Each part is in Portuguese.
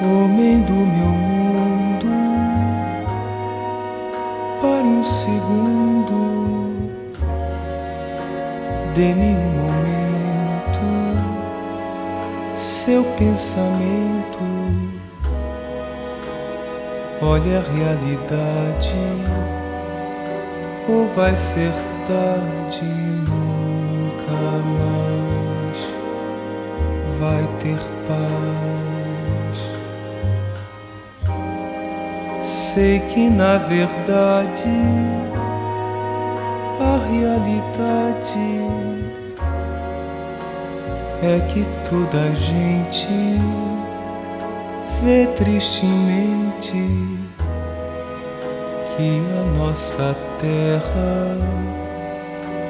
Tomem do meu mundo, pare um segundo, dê-me um momento, seu pensamento, olhe a realidade, ou vai ser tarde, nunca mais vai ter paz. Sei que na verdade a realidade é que toda a gente vê tristemente que a nossa terra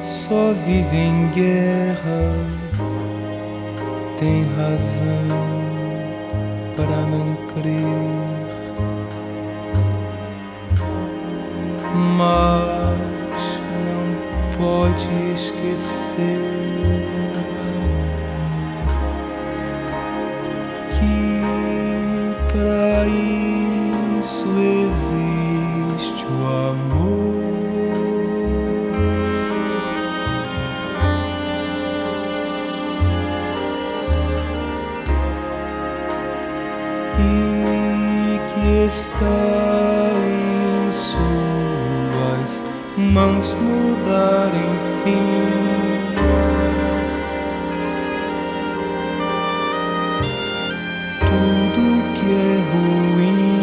só vive em guerra. Tem razão para não crer. Pode esquecer que para isso existe o amor. E que está mãos mudar enfim. Tudo que é ruim.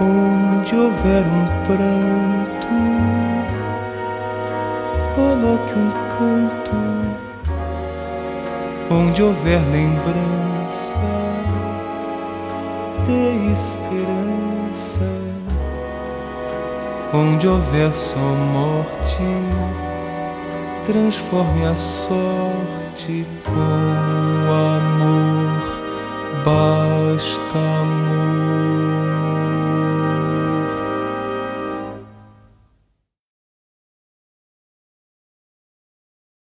Onde houver um pranto, coloque um canto. Onde houver lembrança, esperança. Onde houver só morte, transforme a sorte com amor. Basta amor.